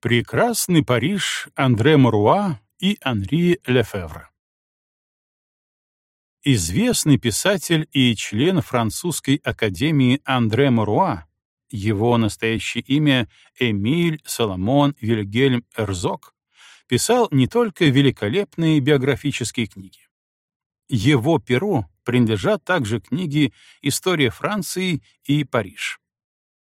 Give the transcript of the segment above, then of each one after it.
Прекрасный Париж Андре Маруа и Анри Лефевре. Известный писатель и член французской академии Андре Маруа, его настоящее имя Эмиль Соломон Вильгельм Эрзок, писал не только великолепные биографические книги. Его перу принадлежат также книги «История Франции» и «Париж».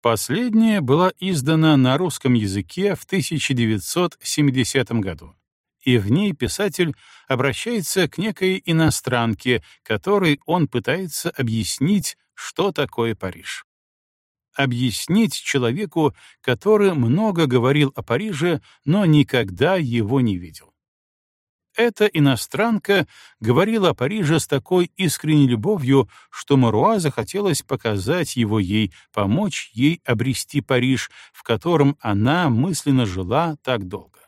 Последняя была издана на русском языке в 1970 году, и в ней писатель обращается к некой иностранке, которой он пытается объяснить, что такое Париж. Объяснить человеку, который много говорил о Париже, но никогда его не видел. Эта иностранка говорила о Париже с такой искренней любовью, что Маруа захотелось показать его ей, помочь ей обрести Париж, в котором она мысленно жила так долго.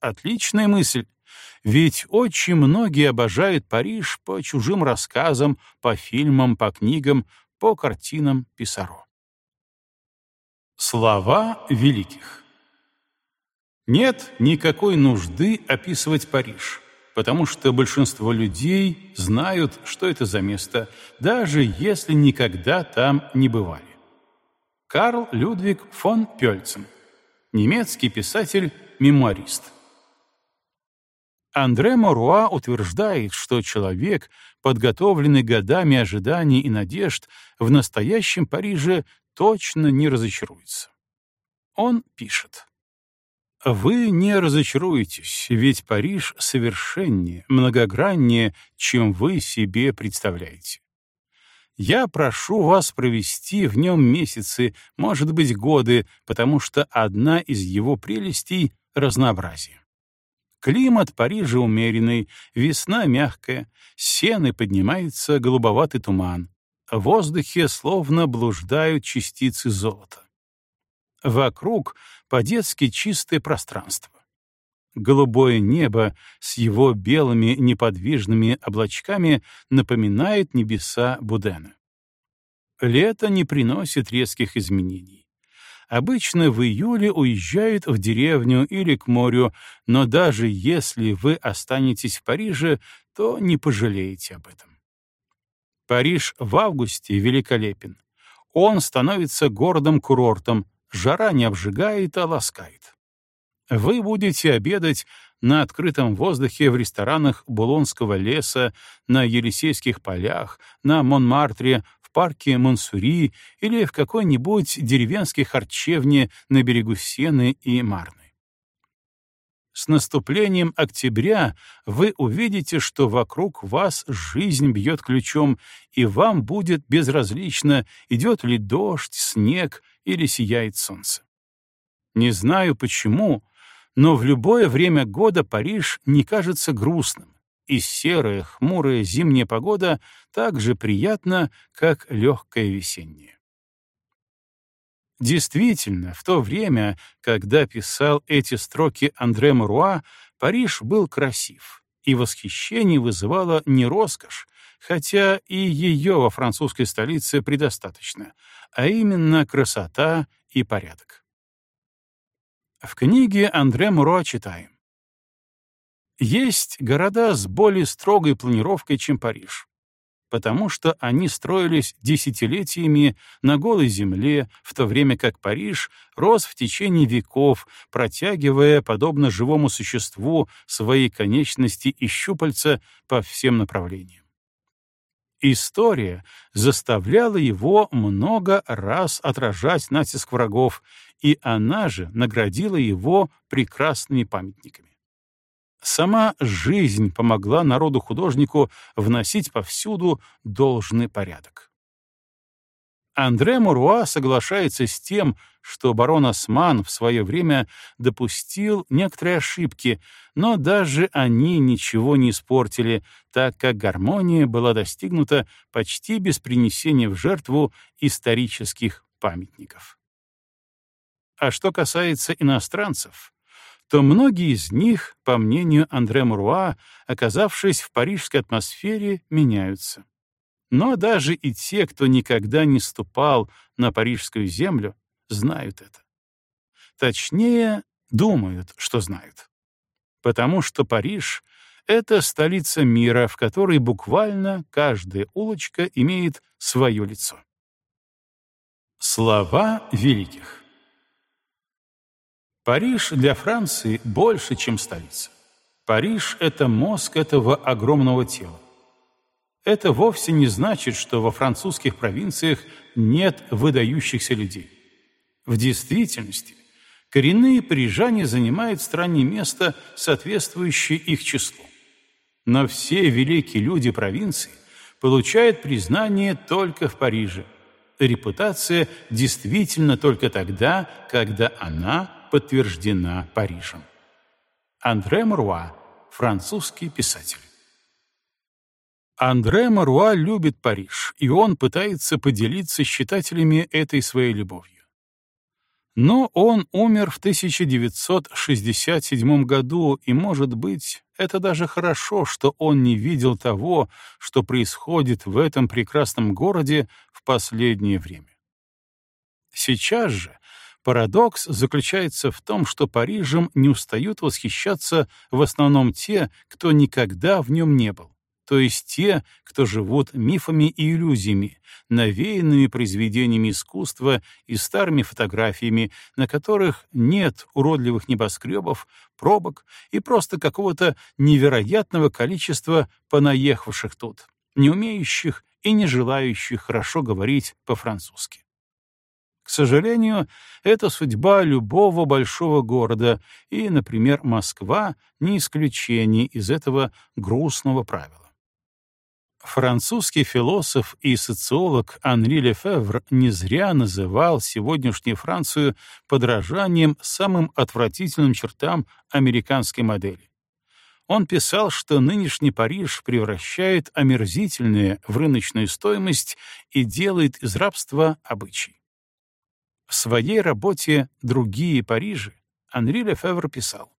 Отличная мысль. Ведь очень многие обожают Париж по чужим рассказам, по фильмам, по книгам, по картинам Писаро. Слова великих нет никакой нужды описывать Париж, потому что большинство людей знают, что это за место, даже если никогда там не бывали. Карл Людвиг фон Пёльцен, немецкий писатель-мемуарист. Андре Моруа утверждает, что человек, подготовленный годами ожиданий и надежд, в настоящем Париже точно не разочаруется. Он пишет. Вы не разочаруетесь, ведь Париж совершеннее, многограннее, чем вы себе представляете. Я прошу вас провести в нем месяцы, может быть, годы, потому что одна из его прелестей — разнообразие. Климат Парижа умеренный, весна мягкая, сены поднимается голубоватый туман. В воздухе словно блуждают частицы золота. Вокруг по-детски чистое пространство. Голубое небо с его белыми неподвижными облачками напоминает небеса Будена. Лето не приносит резких изменений. Обычно в июле уезжают в деревню или к морю, но даже если вы останетесь в Париже, то не пожалеете об этом. Париж в августе великолепен. Он становится городом-курортом, жара не обжигает, а ласкает. Вы будете обедать на открытом воздухе в ресторанах Булонского леса, на Елисейских полях, на Монмартре, в парке Монсури или в какой-нибудь деревенской харчевне на берегу Сены и Марны. С наступлением октября вы увидите, что вокруг вас жизнь бьет ключом, и вам будет безразлично, идет ли дождь, снег или сияет солнце. Не знаю почему, но в любое время года Париж не кажется грустным, и серая, хмурая зимняя погода так же приятна, как легкая весенняя. Действительно, в то время, когда писал эти строки Андре Муруа, Париж был красив, и восхищение вызывало не роскошь, хотя и ее во французской столице предостаточно, а именно красота и порядок. В книге Андре Муруа читаем. Есть города с более строгой планировкой, чем Париж потому что они строились десятилетиями на голой земле, в то время как Париж рос в течение веков, протягивая, подобно живому существу, свои конечности и щупальца по всем направлениям. История заставляла его много раз отражать натиск врагов, и она же наградила его прекрасными памятниками. Сама жизнь помогла народу-художнику вносить повсюду должный порядок. Андре Муруа соглашается с тем, что барон Осман в свое время допустил некоторые ошибки, но даже они ничего не испортили, так как гармония была достигнута почти без принесения в жертву исторических памятников. А что касается иностранцев, то многие из них, по мнению Андре Муруа, оказавшись в парижской атмосфере, меняются. Но даже и те, кто никогда не ступал на парижскую землю, знают это. Точнее, думают, что знают. Потому что Париж — это столица мира, в которой буквально каждая улочка имеет свое лицо. Слова великих Париж для Франции больше, чем столица. Париж — это мозг этого огромного тела. Это вовсе не значит, что во французских провинциях нет выдающихся людей. В действительности, коренные парижане занимают в стране место, соответствующее их числу. Но все великие люди провинции получают признание только в Париже. Репутация действительно только тогда, когда она подтверждена Парижем. Андре Муруа, французский писатель. Андре Маруа любит Париж, и он пытается поделиться с читателями этой своей любовью. Но он умер в 1967 году, и, может быть, это даже хорошо, что он не видел того, что происходит в этом прекрасном городе в последнее время. Сейчас же парадокс заключается в том, что Парижем не устают восхищаться в основном те, кто никогда в нем не был то есть те, кто живут мифами и иллюзиями, навеянными произведениями искусства и старыми фотографиями, на которых нет уродливых небоскребов, пробок и просто какого-то невероятного количества понаехавших тут, не умеющих и не желающих хорошо говорить по-французски. К сожалению, это судьба любого большого города, и, например, Москва — не исключение из этого грустного правила. Французский философ и социолог Анри Лефевр не зря называл сегодняшнюю Францию подражанием самым отвратительным чертам американской модели. Он писал, что нынешний Париж превращает омерзительное в рыночную стоимость и делает из рабства обычай. В своей работе «Другие Парижи» Анри Лефевр писал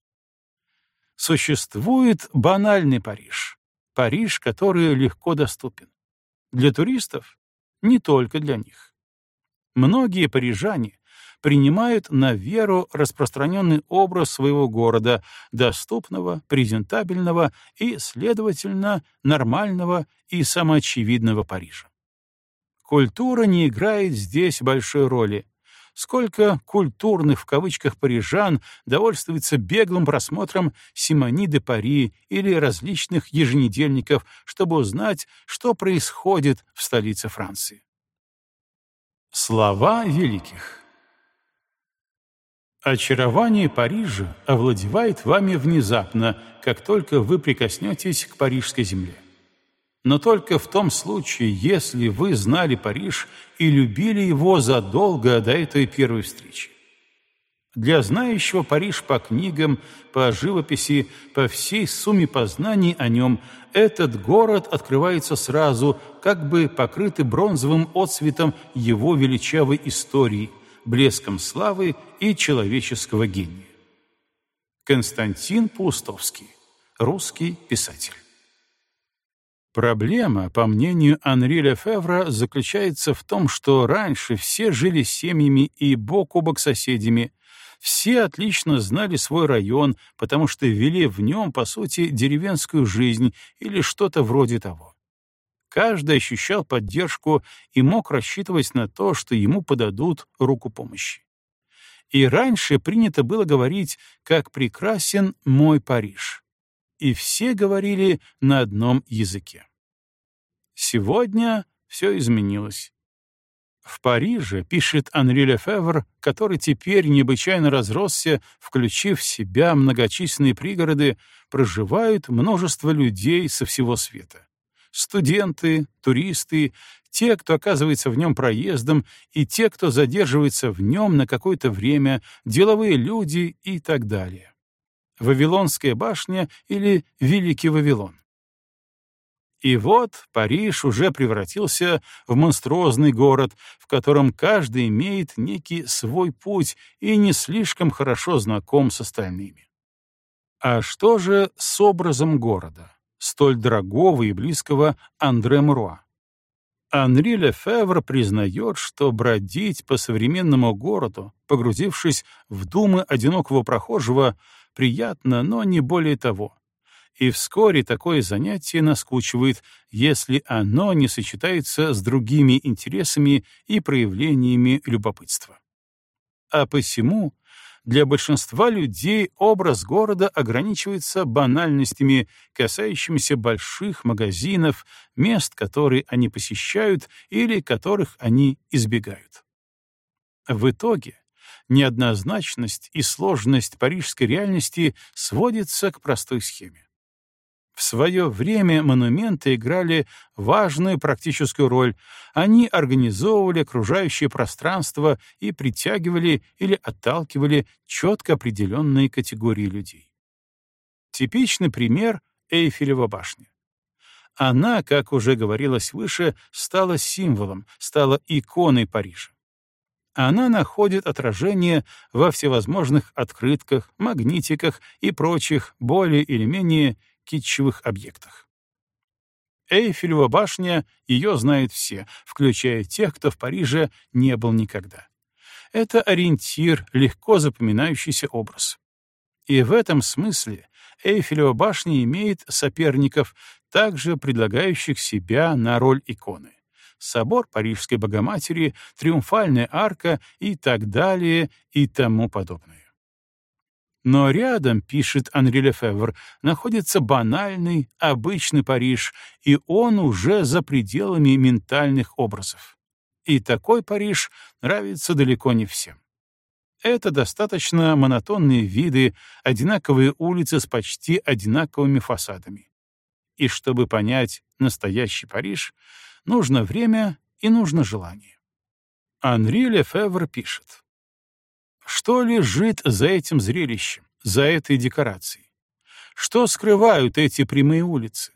«Существует банальный Париж, Париж, который легко доступен. Для туристов — не только для них. Многие парижане принимают на веру распространенный образ своего города, доступного, презентабельного и, следовательно, нормального и самоочевидного Парижа. Культура не играет здесь большой роли, сколько культурных в кавычках парижан довольствуется беглым просмотром «Симони де Пари» или различных еженедельников, чтобы узнать, что происходит в столице Франции. Слова великих Очарование Парижа овладевает вами внезапно, как только вы прикоснетесь к парижской земле но только в том случае, если вы знали Париж и любили его задолго до этой первой встречи. Для знающего Париж по книгам, по живописи, по всей сумме познаний о нем, этот город открывается сразу, как бы покрытый бронзовым отсветом его величавой истории, блеском славы и человеческого гения. Константин Паустовский, русский писатель. Проблема, по мнению Анри Лефевра, заключается в том, что раньше все жили семьями и бок о бок соседями, все отлично знали свой район, потому что вели в нем, по сути, деревенскую жизнь или что-то вроде того. Каждый ощущал поддержку и мог рассчитывать на то, что ему подадут руку помощи. И раньше принято было говорить, как прекрасен мой Париж и все говорили на одном языке. Сегодня все изменилось. В Париже, пишет Анри Лефевр, который теперь необычайно разросся, включив в себя многочисленные пригороды, проживают множество людей со всего света. Студенты, туристы, те, кто оказывается в нем проездом, и те, кто задерживается в нем на какое-то время, деловые люди и так далее. Вавилонская башня или Великий Вавилон. И вот Париж уже превратился в монструозный город, в котором каждый имеет некий свой путь и не слишком хорошо знаком с остальными. А что же с образом города, столь дорогого и близкого Андре Муруа? Анри Лефевр признает, что бродить по современному городу, погрузившись в думы одинокого прохожего, приятно, но не более того. И вскоре такое занятие наскучивает, если оно не сочетается с другими интересами и проявлениями любопытства. А посему для большинства людей образ города ограничивается банальностями, касающимися больших магазинов, мест, которые они посещают или которых они избегают. В итоге неоднозначность и сложность парижской реальности сводится к простой схеме. В свое время монументы играли важную практическую роль. Они организовывали окружающее пространство и притягивали или отталкивали четко определенные категории людей. Типичный пример — Эйфелева башня. Она, как уже говорилось выше, стала символом, стала иконой Парижа. Она находит отражение во всевозможных открытках, магнитиках и прочих более или менее китчевых объектах. Эйфелева башня, ее знают все, включая тех, кто в Париже не был никогда. Это ориентир, легко запоминающийся образ. И в этом смысле Эйфелева башня имеет соперников, также предлагающих себя на роль иконы. Собор Парижской Богоматери, Триумфальная арка и так далее и тому подобное. Но рядом, пишет Анри Лефевр, находится банальный, обычный Париж, и он уже за пределами ментальных образов. И такой Париж нравится далеко не всем. Это достаточно монотонные виды, одинаковые улицы с почти одинаковыми фасадами. И чтобы понять настоящий Париж, нужно время и нужно желание. Анри Лефевр пишет. Что лежит за этим зрелищем, за этой декорацией? Что скрывают эти прямые улицы?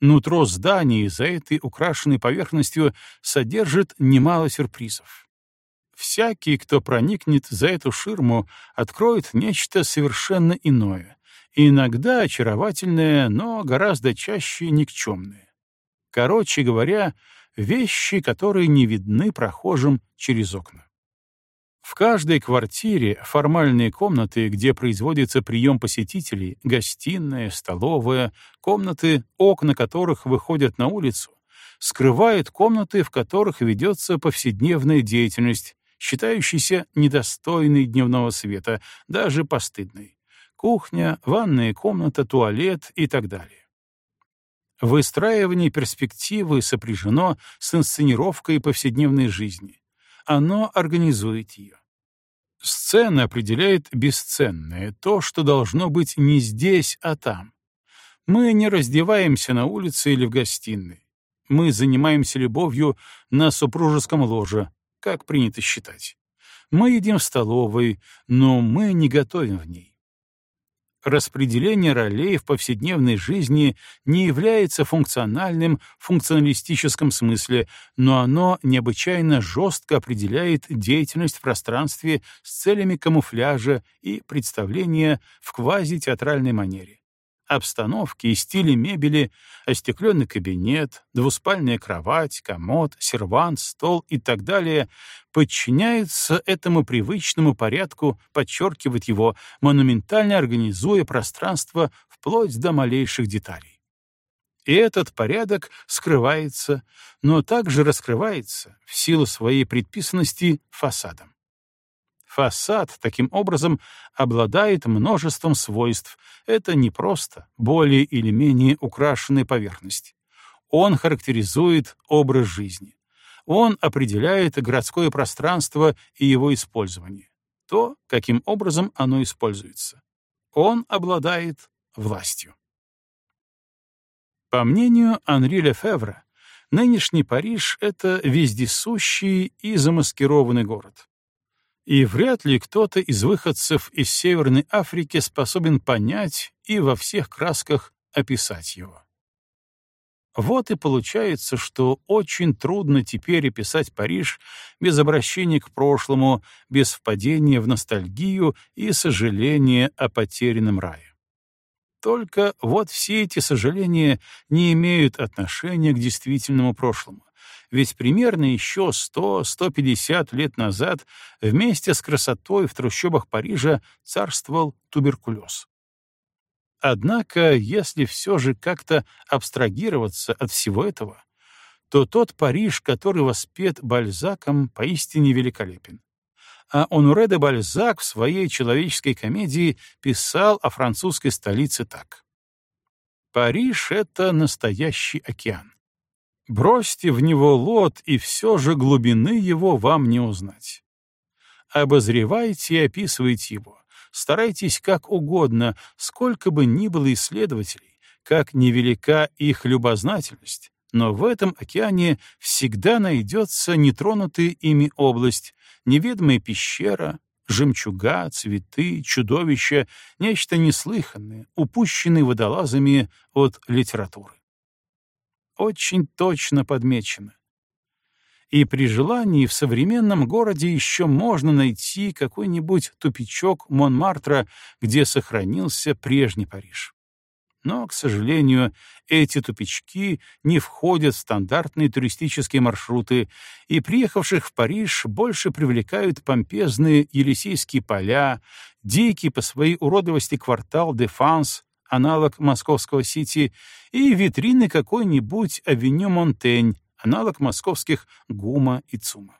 Нутро здания за этой украшенной поверхностью содержит немало сюрпризов. Всякий, кто проникнет за эту ширму, откроет нечто совершенно иное, иногда очаровательное, но гораздо чаще никчемное. Короче говоря, вещи, которые не видны прохожим через окна. В каждой квартире формальные комнаты, где производится прием посетителей, гостиная, столовая, комнаты, окна которых выходят на улицу, скрывают комнаты, в которых ведется повседневная деятельность, считающаяся недостойной дневного света, даже постыдной. Кухня, ванная комната, туалет и так далее. Выстраивание перспективы сопряжено с инсценировкой повседневной жизни. Оно организует ее. Сцена определяет бесценное, то, что должно быть не здесь, а там. Мы не раздеваемся на улице или в гостиной. Мы занимаемся любовью на супружеском ложе, как принято считать. Мы едим в столовой, но мы не готовим в ней распределение ролей в повседневной жизни не является функциональным в функционалистическом смысле, но оно необычайно жестко определяет деятельность в пространстве с целями камуфляжа и представления в квазитеатральной манере обстановки и стиле мебели, остекленный кабинет, двуспальная кровать, комод, сервант, стол и так далее подчиняются этому привычному порядку, подчеркивают его, монументально организуя пространство вплоть до малейших деталей. И этот порядок скрывается, но также раскрывается в силу своей предписанности фасадом. Фасад, таким образом, обладает множеством свойств. Это не просто более или менее украшенная поверхность. Он характеризует образ жизни. Он определяет городское пространство и его использование. То, каким образом оно используется. Он обладает властью. По мнению Анри Лефевра, нынешний Париж — это вездесущий и замаскированный город и вряд ли кто-то из выходцев из Северной Африки способен понять и во всех красках описать его. Вот и получается, что очень трудно теперь описать Париж без обращения к прошлому, без впадения в ностальгию и сожаления о потерянном рае. Только вот все эти сожаления не имеют отношения к действительному прошлому, ведь примерно еще 100-150 лет назад вместе с красотой в трущобах Парижа царствовал туберкулез. Однако, если все же как-то абстрагироваться от всего этого, то тот Париж, который воспет Бальзаком, поистине великолепен. А Онуре де Бальзак в своей человеческой комедии писал о французской столице так. «Париж — это настоящий океан. Бросьте в него лот, и все же глубины его вам не узнать. Обозревайте и описывайте его, старайтесь как угодно, сколько бы ни было исследователей, как невелика их любознательность, но в этом океане всегда найдется нетронутая ими область, неведомая пещера, жемчуга, цветы, чудовища, нечто неслыханное, упущенное водолазами от литературы. Очень точно подмечено. И при желании в современном городе еще можно найти какой-нибудь тупичок Монмартра, где сохранился прежний Париж. Но, к сожалению, эти тупички не входят в стандартные туристические маршруты, и приехавших в Париж больше привлекают помпезные Елисейские поля, дикий по своей уродливости квартал Дефанс, аналог московского Сити, и витрины какой-нибудь авеню Монтень, аналог московских Гума и Цума.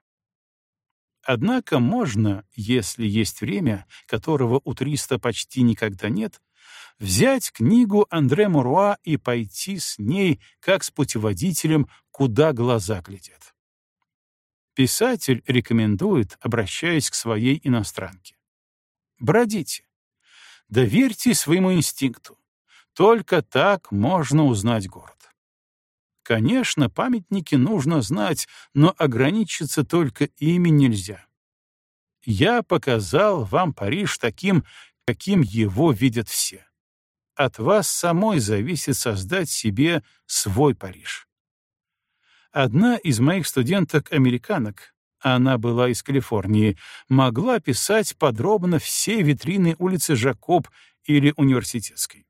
Однако можно, если есть время, которого у туриста почти никогда нет, взять книгу Андре Муруа и пойти с ней, как с путеводителем, куда глаза глядят. Писатель рекомендует, обращаясь к своей иностранке. Бродите. Доверьте своему инстинкту. Только так можно узнать город. Конечно, памятники нужно знать, но ограничиться только ими нельзя. Я показал вам Париж таким, каким его видят все от вас самой зависит создать себе свой Париж. Одна из моих студенток-американок, она была из Калифорнии, могла писать подробно все витрины улицы Жакоб или Университетской.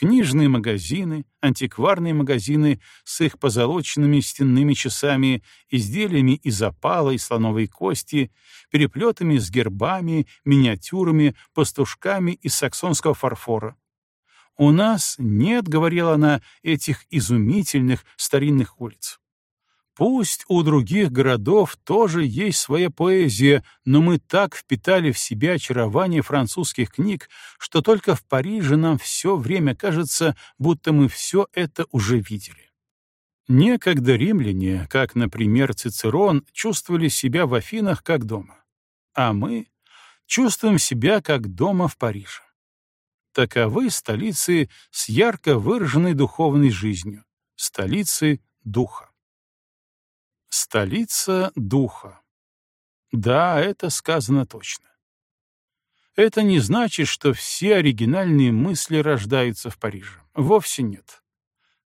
Книжные магазины, антикварные магазины с их позолоченными стенными часами, изделиями из опала и слоновой кости, переплетами с гербами, миниатюрами, пастушками из саксонского фарфора, «У нас нет, — говорила она, — этих изумительных старинных улиц. Пусть у других городов тоже есть своя поэзия, но мы так впитали в себя очарование французских книг, что только в Париже нам все время кажется, будто мы все это уже видели. Некогда римляне, как, например, Цицерон, чувствовали себя в Афинах как дома, а мы чувствуем себя как дома в Париже. Таковы столицы с ярко выраженной духовной жизнью, столицы духа. Столица духа. Да, это сказано точно. Это не значит, что все оригинальные мысли рождаются в Париже. Вовсе нет.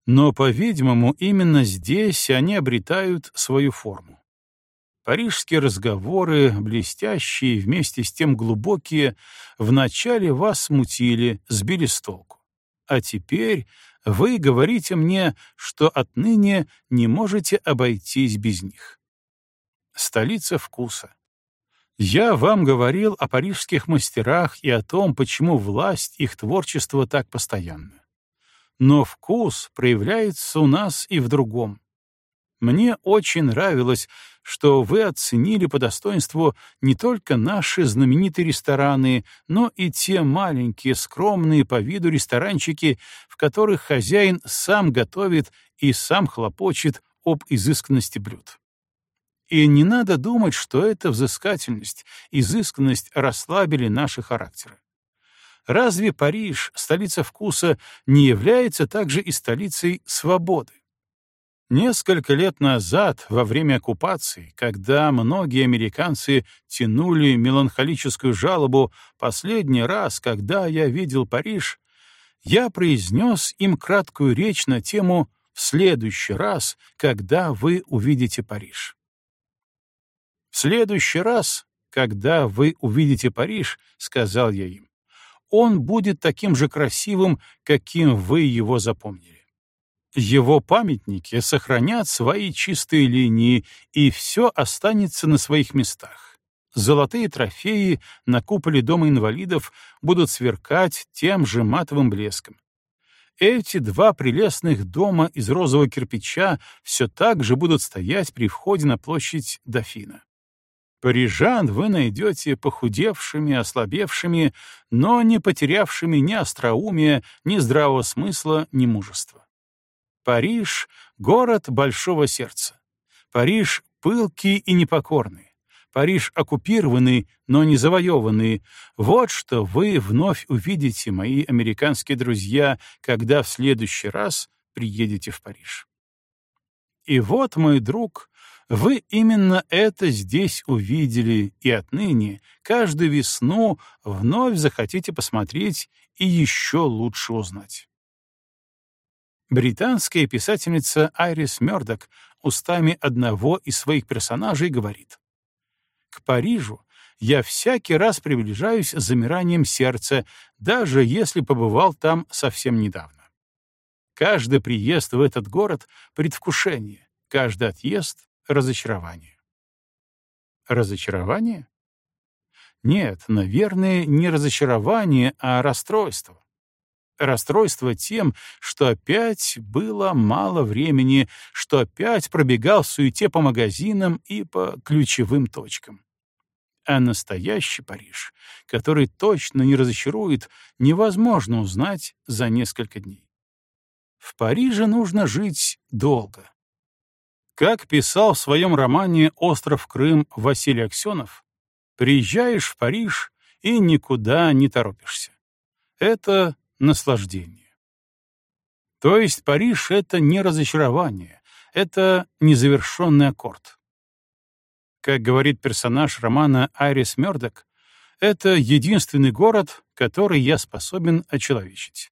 Но, по-видимому, именно здесь они обретают свою форму. Парижские разговоры, блестящие, вместе с тем глубокие, вначале вас смутили, сбили с толку. А теперь вы говорите мне, что отныне не можете обойтись без них. Столица вкуса. Я вам говорил о парижских мастерах и о том, почему власть их творчества так постоянна. Но вкус проявляется у нас и в другом. Мне очень нравилось, что вы оценили по достоинству не только наши знаменитые рестораны, но и те маленькие, скромные по виду ресторанчики, в которых хозяин сам готовит и сам хлопочет об изысканности блюд. И не надо думать, что эта взыскательность, изысканность расслабили наши характеры. Разве Париж, столица вкуса, не является также и столицей свободы? Несколько лет назад, во время оккупации, когда многие американцы тянули меланхолическую жалобу «последний раз, когда я видел Париж», я произнес им краткую речь на тему «в следующий раз, когда вы увидите Париж». «В следующий раз, когда вы увидите Париж», — сказал я им, — «он будет таким же красивым, каким вы его запомнили. Его памятники сохранят свои чистые линии, и все останется на своих местах. Золотые трофеи на куполе Дома инвалидов будут сверкать тем же матовым блеском. Эти два прелестных дома из розового кирпича все так же будут стоять при входе на площадь Дофина. Парижан вы найдете похудевшими, ослабевшими, но не потерявшими ни остроумия, ни здравого смысла, ни мужества. Париж — город большого сердца. Париж — пылкий и непокорный. Париж оккупированный, но не завоеванный. Вот что вы вновь увидите, мои американские друзья, когда в следующий раз приедете в Париж. И вот, мой друг, вы именно это здесь увидели, и отныне каждую весну вновь захотите посмотреть и еще лучше узнать. Британская писательница Айрис Мёрдок устами одного из своих персонажей говорит «К Парижу я всякий раз приближаюсь с замиранием сердца, даже если побывал там совсем недавно. Каждый приезд в этот город — предвкушение, каждый отъезд разочарование. Разочарование? Нет, наверное, не разочарование, а расстройство. Расстройство тем, что опять было мало времени, что опять пробегал в суете по магазинам и по ключевым точкам. А настоящий Париж, который точно не разочарует, невозможно узнать за несколько дней. В Париже нужно жить долго. Как писал в своем романе «Остров Крым» Василий Аксенов, приезжаешь в Париж и никуда не торопишься. Это наслаждение. То есть Париж — это не разочарование, это незавершенный аккорд. Как говорит персонаж романа Айрис Мёрдок, это единственный город, который я способен очеловечить.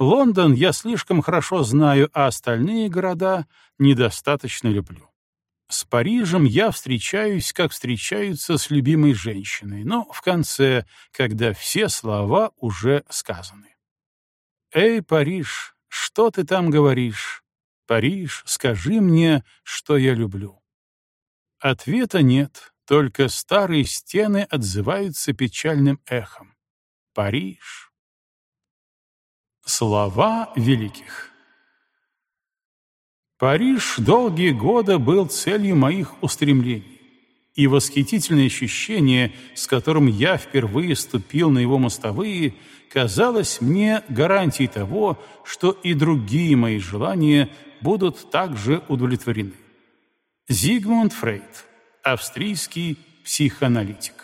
Лондон я слишком хорошо знаю, а остальные города недостаточно люблю. С Парижем я встречаюсь, как встречаются с любимой женщиной, но в конце, когда все слова уже сказаны. «Эй, Париж, что ты там говоришь? Париж, скажи мне, что я люблю». Ответа нет, только старые стены отзываются печальным эхом. Париж. Слова великих Париж долгие годы был целью моих устремлений, и восхитительное ощущение, с которым я впервые ступил на его мостовые, казалось мне гарантией того, что и другие мои желания будут также удовлетворены. Зигмунд Фрейд, австрийский психоаналитик